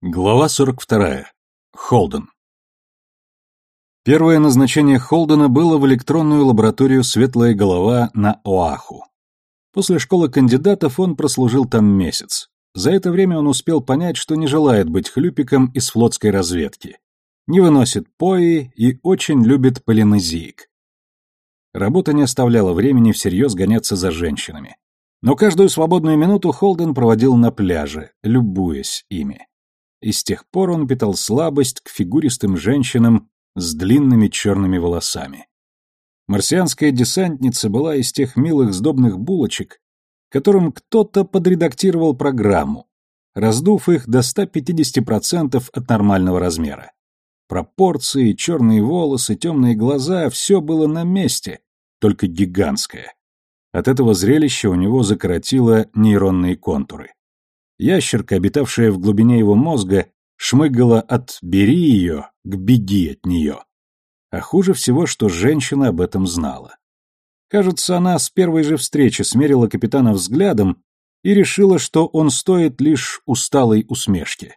Глава 42. Холден. Первое назначение Холдена было в электронную лабораторию «Светлая голова» на Оаху. После школы кандидатов он прослужил там месяц. За это время он успел понять, что не желает быть хлюпиком из флотской разведки. Не выносит пои и очень любит полинезиек. Работа не оставляла времени всерьез гоняться за женщинами. Но каждую свободную минуту Холден проводил на пляже, любуясь ими и с тех пор он питал слабость к фигуристым женщинам с длинными черными волосами. Марсианская десантница была из тех милых сдобных булочек, которым кто-то подредактировал программу, раздув их до 150% от нормального размера. Пропорции, черные волосы, темные глаза — все было на месте, только гигантское. От этого зрелища у него закоротило нейронные контуры. Ящерка, обитавшая в глубине его мозга, шмыгала от «бери ее» к «беги от нее». А хуже всего, что женщина об этом знала. Кажется, она с первой же встречи смерила капитана взглядом и решила, что он стоит лишь усталой усмешки.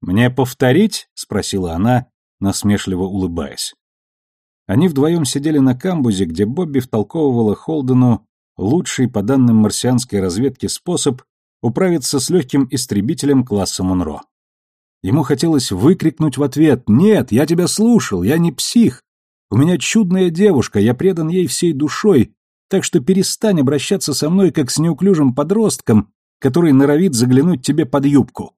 «Мне повторить?» — спросила она, насмешливо улыбаясь. Они вдвоем сидели на камбузе, где Бобби втолковывала Холдену лучший по данным марсианской разведки способ управиться с легким истребителем класса Мунро. Ему хотелось выкрикнуть в ответ «Нет, я тебя слушал, я не псих. У меня чудная девушка, я предан ей всей душой, так что перестань обращаться со мной как с неуклюжим подростком, который норовит заглянуть тебе под юбку».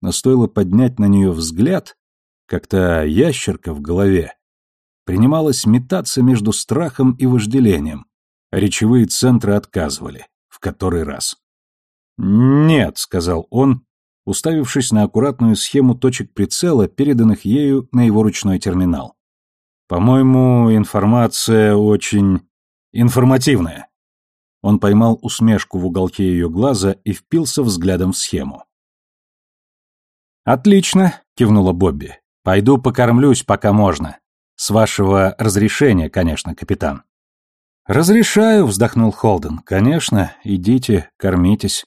Но стоило поднять на нее взгляд, как-то ящерка в голове принималась метаться между страхом и вожделением, а речевые центры отказывали, в который раз. «Нет», — сказал он, уставившись на аккуратную схему точек прицела, переданных ею на его ручной терминал. «По-моему, информация очень... информативная». Он поймал усмешку в уголке ее глаза и впился взглядом в схему. «Отлично», — кивнула Бобби. «Пойду покормлюсь, пока можно. С вашего разрешения, конечно, капитан». «Разрешаю», — вздохнул Холден. «Конечно, идите, кормитесь».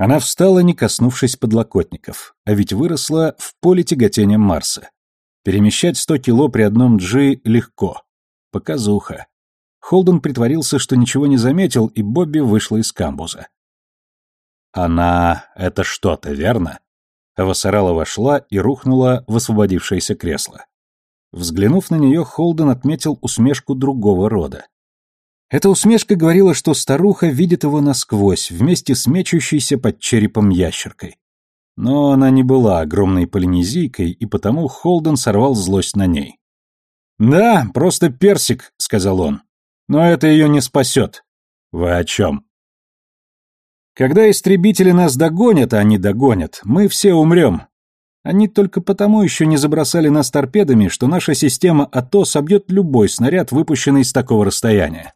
Она встала, не коснувшись подлокотников, а ведь выросла в поле тяготения Марса. Перемещать сто кило при одном джи легко. Показуха. Холден притворился, что ничего не заметил, и Бобби вышла из камбуза. «Она — это что-то, верно?» Авасарала вошла и рухнула в освободившееся кресло. Взглянув на нее, Холден отметил усмешку другого рода. Эта усмешка говорила, что старуха видит его насквозь, вместе с мечущейся под черепом ящеркой. Но она не была огромной полинезийкой, и потому Холден сорвал злость на ней. «Да, просто персик», — сказал он. «Но это ее не спасет». «Вы о чем?» «Когда истребители нас догонят, а они догонят, мы все умрем. Они только потому еще не забросали нас торпедами, что наша система АТО собьет любой снаряд, выпущенный с такого расстояния.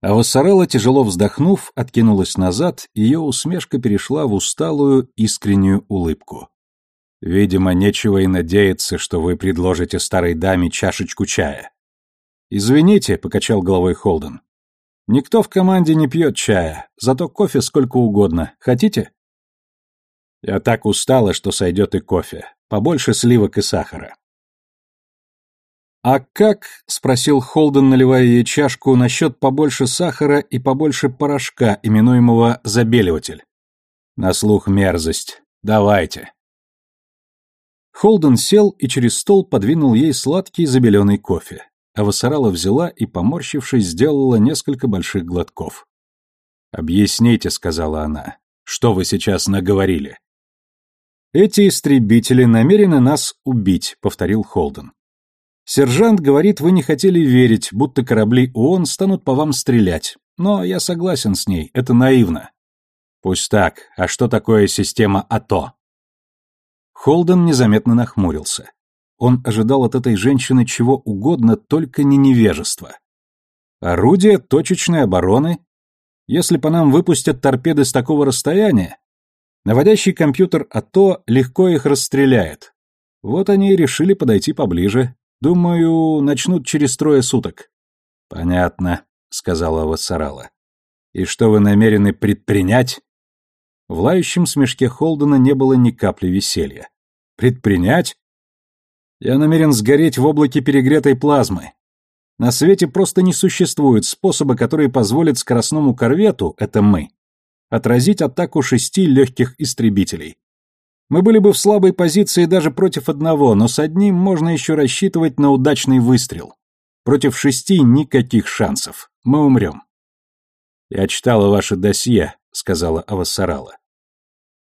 А Вассарелла, тяжело вздохнув, откинулась назад, ее усмешка перешла в усталую, искреннюю улыбку. «Видимо, нечего и надеяться, что вы предложите старой даме чашечку чая». «Извините», — покачал головой Холден. «Никто в команде не пьет чая, зато кофе сколько угодно. Хотите?» «Я так устала, что сойдет и кофе. Побольше сливок и сахара». «А как?» — спросил Холден, наливая ей чашку, насчет побольше сахара и побольше порошка, именуемого забеливатель. На слух мерзость. Давайте. Холден сел и через стол подвинул ей сладкий забеленный кофе. А Вассарала взяла и, поморщившись, сделала несколько больших глотков. «Объясните», — сказала она, — «что вы сейчас наговорили?» «Эти истребители намерены нас убить», — повторил Холден. Сержант говорит, вы не хотели верить, будто корабли ООН станут по вам стрелять. Но я согласен с ней, это наивно. Пусть так, а что такое система АТО? Холден незаметно нахмурился. Он ожидал от этой женщины чего угодно, только не невежества. Орудие точечной обороны? Если по нам выпустят торпеды с такого расстояния, наводящий компьютер АТО легко их расстреляет. Вот они и решили подойти поближе, Думаю, начнут через трое суток. Понятно, сказала Вассарала. И что вы намерены предпринять? В лающем смешке Холдена не было ни капли веселья. «Предпринять?» «Я намерен сгореть в облаке перегретой плазмы. На свете просто не существует способа, который позволит скоростному корвету, это мы, отразить атаку шести легких истребителей. Мы были бы в слабой позиции даже против одного, но с одним можно еще рассчитывать на удачный выстрел. Против шести никаких шансов. Мы умрем. «Я читала ваше досье», — сказала Авасарала.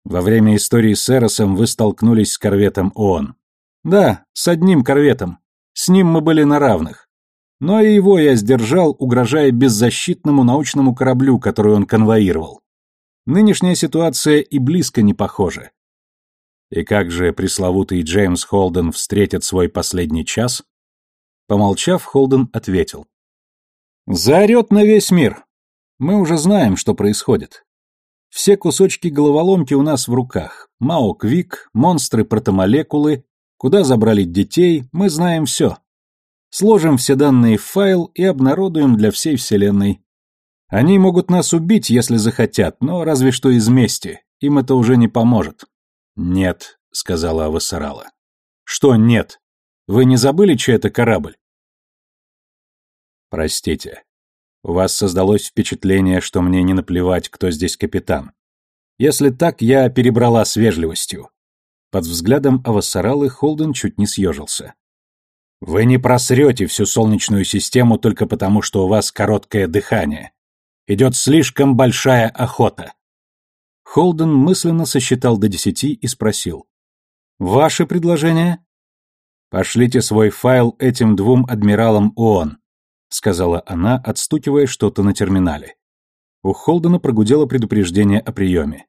«Во время истории с Эросом вы столкнулись с корветом ООН». «Да, с одним корветом. С ним мы были на равных. Но и его я сдержал, угрожая беззащитному научному кораблю, который он конвоировал. Нынешняя ситуация и близко не похожа. И как же пресловутый Джеймс Холден встретит свой последний час? Помолчав, Холден ответил. Заорет на весь мир. Мы уже знаем, что происходит. Все кусочки головоломки у нас в руках. Мао-Квик, монстры-протомолекулы, куда забрали детей, мы знаем все. Сложим все данные в файл и обнародуем для всей Вселенной. Они могут нас убить, если захотят, но разве что из мести. Им это уже не поможет. Нет, сказала Авасарала. Что нет? Вы не забыли, чей это корабль? Простите. У вас создалось впечатление, что мне не наплевать, кто здесь капитан. Если так, я перебрала с вежливостью. Под взглядом Авасаралы Холден чуть не съежился. Вы не просрете всю Солнечную систему только потому, что у вас короткое дыхание. Идет слишком большая охота. Холден мысленно сосчитал до десяти и спросил. «Ваше предложение?» «Пошлите свой файл этим двум адмиралам ООН», сказала она, отстукивая что-то на терминале. У Холдена прогудело предупреждение о приеме.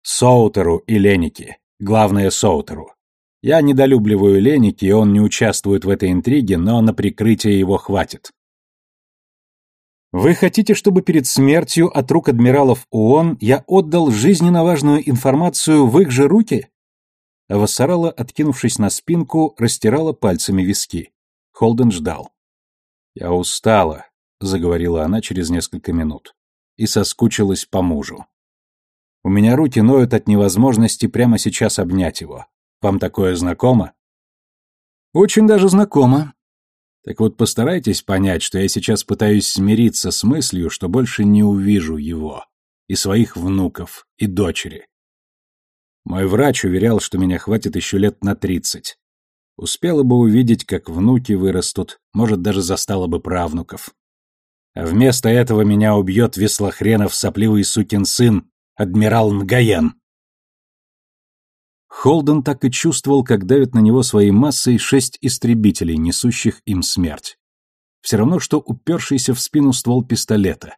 «Соутеру и Ленике. Главное, Соутеру. Я недолюбливаю Леники, и он не участвует в этой интриге, но на прикрытие его хватит. Вы хотите, чтобы перед смертью от рук адмиралов ООН я отдал жизненно важную информацию в их же руки? Вассарала, откинувшись на спинку, растирала пальцами виски. Холден ждал. «Я устала», — заговорила она через несколько минут, и соскучилась по мужу. «У меня руки ноют от невозможности прямо сейчас обнять его. Вам такое знакомо? Очень даже знакомо. Так вот постарайтесь понять, что я сейчас пытаюсь смириться с мыслью, что больше не увижу его, и своих внуков, и дочери. Мой врач уверял, что меня хватит еще лет на тридцать. Успела бы увидеть, как внуки вырастут, может, даже застала бы правнуков. А вместо этого меня убьет веслохренов сопливый сукин сын, адмирал Нгаен. Холден так и чувствовал, как давят на него своей массой шесть истребителей, несущих им смерть. Все равно, что упершийся в спину ствол пистолета.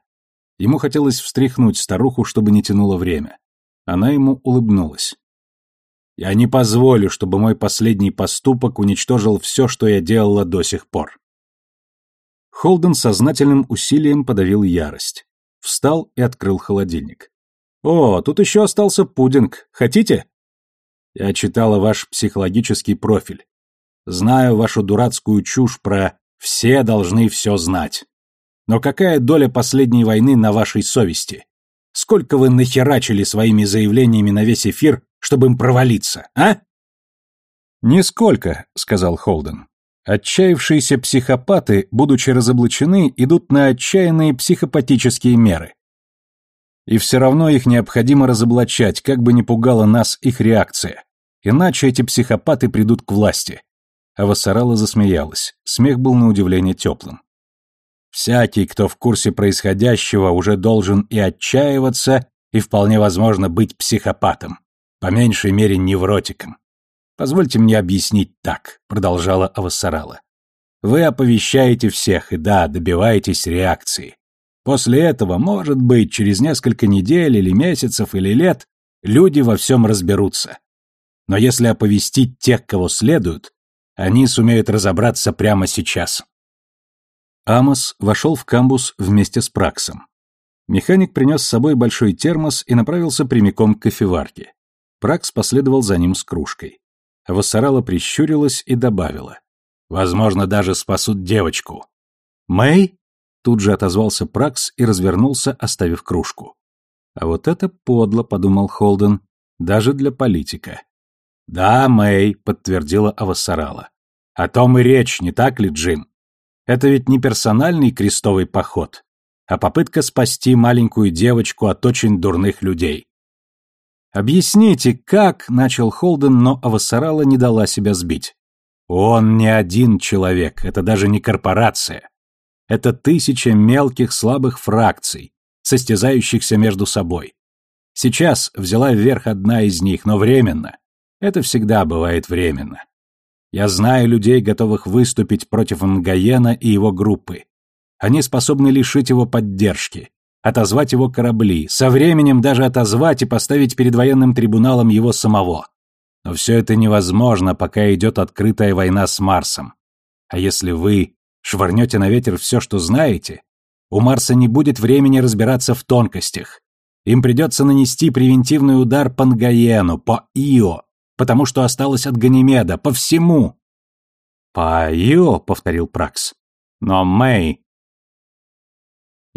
Ему хотелось встряхнуть старуху, чтобы не тянуло время. Она ему улыбнулась. «Я не позволю, чтобы мой последний поступок уничтожил все, что я делала до сих пор». Холден сознательным усилием подавил ярость. Встал и открыл холодильник. «О, тут еще остался пудинг. Хотите?» Я читала ваш психологический профиль. Знаю вашу дурацкую чушь про «все должны все знать». Но какая доля последней войны на вашей совести? Сколько вы нахерачили своими заявлениями на весь эфир, чтобы им провалиться, а? «Нисколько», — сказал Холден. «Отчаявшиеся психопаты, будучи разоблачены, идут на отчаянные психопатические меры. И все равно их необходимо разоблачать, как бы ни пугала нас их реакция. Иначе эти психопаты придут к власти. А засмеялась. Смех был на удивление теплым. Всякий, кто в курсе происходящего, уже должен и отчаиваться, и вполне возможно быть психопатом. По меньшей мере невротиком. Позвольте мне объяснить так, продолжала Авасарала. Вы оповещаете всех и да, добиваетесь реакции. После этого, может быть, через несколько недель или месяцев или лет люди во всем разберутся. Но если оповестить тех, кого следует, они сумеют разобраться прямо сейчас. Амос вошел в камбус вместе с Праксом. Механик принес с собой большой термос и направился прямиком к кофеварке. Пракс последовал за ним с кружкой. Вассарала прищурилась и добавила. «Возможно, даже спасут девочку». «Мэй?» Тут же отозвался Пракс и развернулся, оставив кружку. А вот это подло, подумал Холден, даже для политика. Да, Мэй, подтвердила Авасарала. О том и речь, не так ли, Джим? Это ведь не персональный крестовый поход, а попытка спасти маленькую девочку от очень дурных людей. «Объясните, как?» — начал Холден, но Авасарала не дала себя сбить. «Он не один человек, это даже не корпорация. Это тысяча мелких слабых фракций, состязающихся между собой. Сейчас взяла вверх одна из них, но временно. Это всегда бывает временно. Я знаю людей, готовых выступить против Нгаена и его группы. Они способны лишить его поддержки, отозвать его корабли, со временем даже отозвать и поставить перед военным трибуналом его самого. Но все это невозможно, пока идет открытая война с Марсом. А если вы швырнете на ветер все, что знаете, у Марса не будет времени разбираться в тонкостях. Им придется нанести превентивный удар по Нгаену, по Ио, потому что осталось от Ганимеда, по всему. «По Ио», — повторил Пракс. «Но Мэй,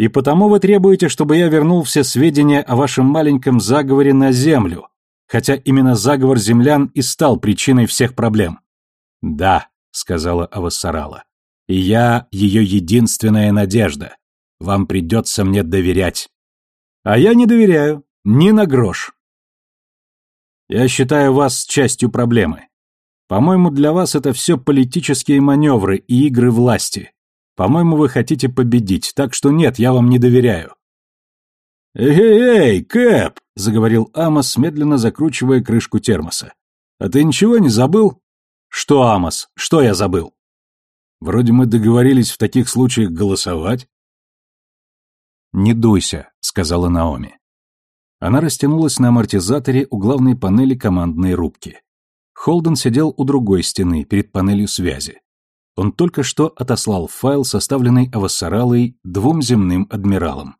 и потому вы требуете, чтобы я вернул все сведения о вашем маленьком заговоре на Землю, хотя именно заговор землян и стал причиной всех проблем. Да, сказала Авасарала. И я ее единственная надежда. Вам придется мне доверять. А я не доверяю. Ни на грош. Я считаю вас частью проблемы. По-моему, для вас это все политические маневры и игры власти. По-моему, вы хотите победить, так что нет, я вам не доверяю». «Эй-эй, Кэп!» — заговорил Амос, медленно закручивая крышку термоса. «А ты ничего не забыл?» «Что, Амос? Что я забыл?» «Вроде мы договорились в таких случаях голосовать». «Не дуйся», — сказала Наоми. Она растянулась на амортизаторе у главной панели командной рубки. Холден сидел у другой стены, перед панелью связи. Он только что отослал файл, составленный Авассаралой двум земным адмиралам.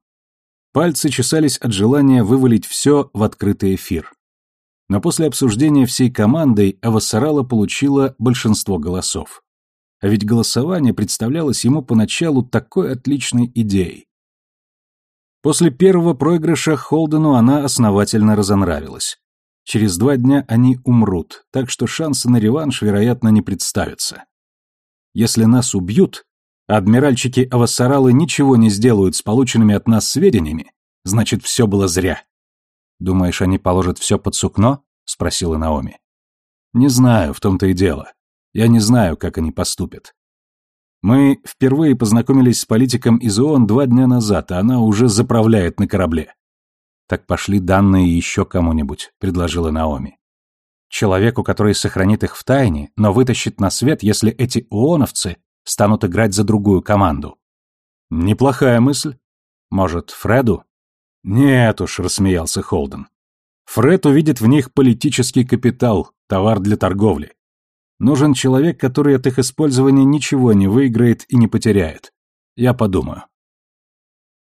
Пальцы чесались от желания вывалить все в открытый эфир. Но после обсуждения всей командой Авассарала получила большинство голосов. А ведь голосование представлялось ему поначалу такой отличной идеей. После первого проигрыша Холдену она основательно разонравилась. Через два дня они умрут, так что шансы на реванш, вероятно, не представятся. Если нас убьют, а адмиральчики-авассаралы ничего не сделают с полученными от нас сведениями, значит, все было зря. Думаешь, они положат все под сукно? Спросила Наоми. Не знаю, в том-то и дело. Я не знаю, как они поступят. Мы впервые познакомились с политиком из ООН два дня назад, а она уже заправляет на корабле. Так пошли данные еще кому-нибудь, предложила Наоми. Человеку, который сохранит их в тайне, но вытащит на свет, если эти ооновцы станут играть за другую команду. Неплохая мысль. Может, Фреду? Нет уж, рассмеялся Холден. Фред увидит в них политический капитал, товар для торговли. Нужен человек, который от их использования ничего не выиграет и не потеряет. Я подумаю.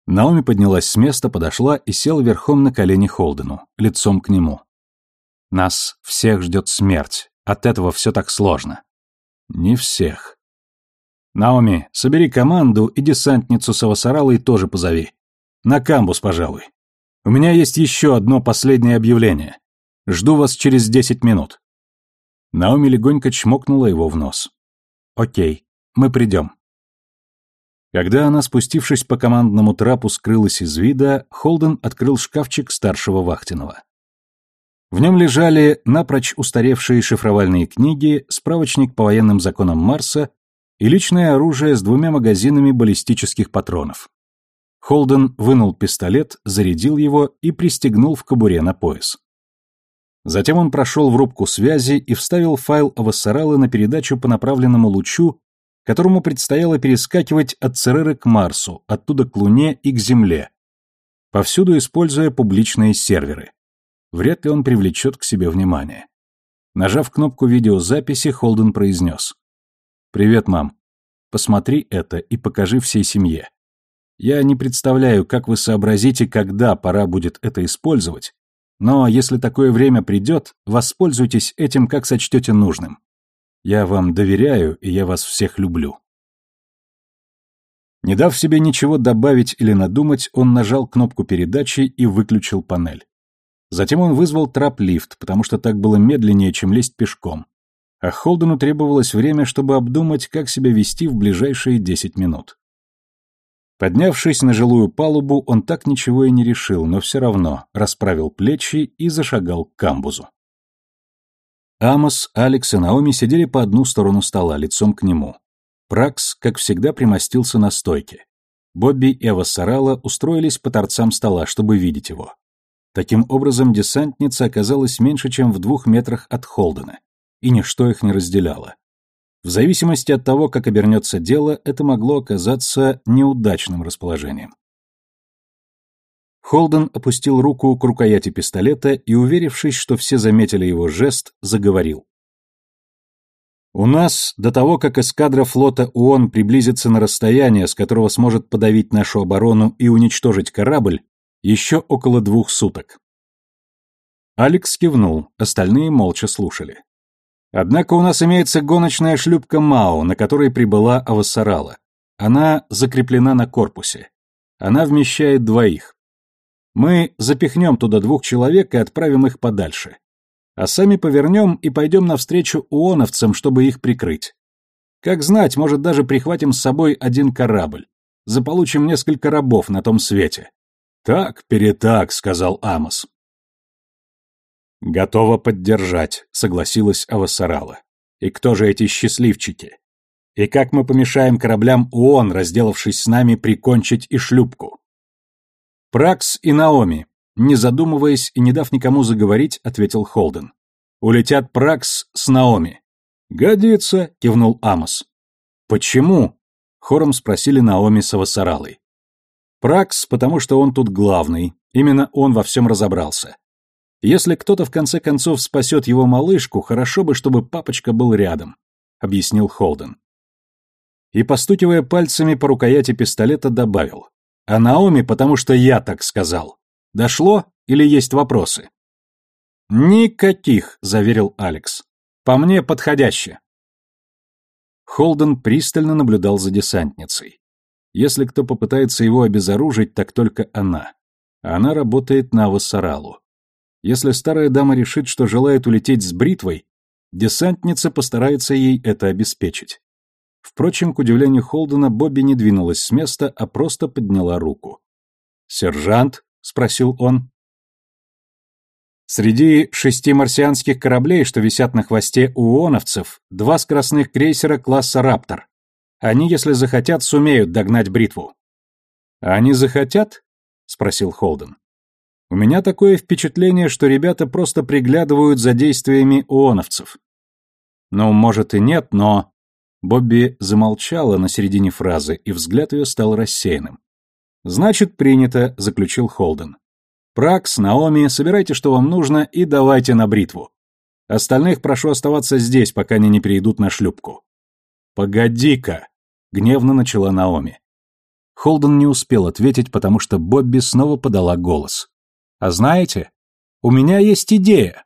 Наоми поднялась с места, подошла и села верхом на колени Холдену, лицом к нему. Нас всех ждет смерть. От этого все так сложно. Не всех. Наоми, собери команду и десантницу с Авасаралой тоже позови. На камбус, пожалуй. У меня есть еще одно последнее объявление. Жду вас через десять минут. Наоми легонько чмокнула его в нос. Окей, мы придем. Когда она, спустившись по командному трапу, скрылась из вида, Холден открыл шкафчик старшего Вахтинова. В нем лежали напрочь устаревшие шифровальные книги, справочник по военным законам Марса и личное оружие с двумя магазинами баллистических патронов. Холден вынул пистолет, зарядил его и пристегнул в кобуре на пояс. Затем он прошел в рубку связи и вставил файл Авассаралы на передачу по направленному лучу, которому предстояло перескакивать от Цереры к Марсу, оттуда к Луне и к Земле, повсюду используя публичные серверы вряд ли он привлечет к себе внимание. Нажав кнопку видеозаписи, Холден произнес. «Привет, мам. Посмотри это и покажи всей семье. Я не представляю, как вы сообразите, когда пора будет это использовать, но если такое время придет, воспользуйтесь этим, как сочтете нужным. Я вам доверяю, и я вас всех люблю». Не дав себе ничего добавить или надумать, он нажал кнопку передачи и выключил панель. Затем он вызвал трап-лифт, потому что так было медленнее, чем лезть пешком. А Холдену требовалось время, чтобы обдумать, как себя вести в ближайшие десять минут. Поднявшись на жилую палубу, он так ничего и не решил, но все равно расправил плечи и зашагал к камбузу. Амос, Алекс и Наоми сидели по одну сторону стола, лицом к нему. Пракс, как всегда, примостился на стойке. Бобби и Авасарала устроились по торцам стола, чтобы видеть его. Таким образом, десантница оказалась меньше, чем в двух метрах от Холдена, и ничто их не разделяло. В зависимости от того, как обернется дело, это могло оказаться неудачным расположением. Холден опустил руку к рукояти пистолета и, уверившись, что все заметили его жест, заговорил. «У нас, до того, как эскадра флота ООН приблизится на расстояние, с которого сможет подавить нашу оборону и уничтожить корабль, еще около двух суток». Алекс кивнул, остальные молча слушали. Однако у нас имеется гоночная шлюпка Мао, на которой прибыла Авасарала. Она закреплена на корпусе. Она вмещает двоих. Мы запихнем туда двух человек и отправим их подальше. А сами повернем и пойдем навстречу уоновцам, чтобы их прикрыть. Как знать, может, даже прихватим с собой один корабль. Заполучим несколько рабов на том свете. Так, перетак, сказал Амос. «Готова поддержать», — согласилась Авасарала. «И кто же эти счастливчики? И как мы помешаем кораблям ООН, разделавшись с нами, прикончить и шлюпку?» «Пракс и Наоми», не задумываясь и не дав никому заговорить, ответил Холден. «Улетят Пракс с Наоми». «Годится», — кивнул Амос. «Почему?» — хором спросили Наоми с Авасаралой. «Пракс, потому что он тут главный, именно он во всем разобрался. Если кто-то в конце концов спасет его малышку, хорошо бы, чтобы папочка был рядом», — объяснил Холден. И, постукивая пальцами по рукояти пистолета, добавил. «А Наоми, потому что я так сказал. Дошло или есть вопросы?» «Никаких», — заверил Алекс. «По мне подходяще». Холден пристально наблюдал за десантницей. Если кто попытается его обезоружить, так только она. Она работает на Вассаралу. Если старая дама решит, что желает улететь с бритвой, десантница постарается ей это обеспечить. Впрочем, к удивлению Холдена, Бобби не двинулась с места, а просто подняла руку. «Сержант?» — спросил он. Среди шести марсианских кораблей, что висят на хвосте у ооновцев, два скоростных крейсера класса «Раптор». Они, если захотят, сумеют догнать бритву. «Они захотят?» — спросил Холден. У меня такое впечатление, что ребята просто приглядывают за действиями ооновцев. Ну, может и нет, но... Бобби замолчала на середине фразы, и взгляд ее стал рассеянным. «Значит, принято», — заключил Холден. «Пракс, Наоми, собирайте, что вам нужно, и давайте на бритву. Остальных прошу оставаться здесь, пока они не перейдут на шлюпку». «Погоди-ка», — гневно начала Наоми. Холден не успел ответить, потому что Бобби снова подала голос. А знаете, у меня есть идея.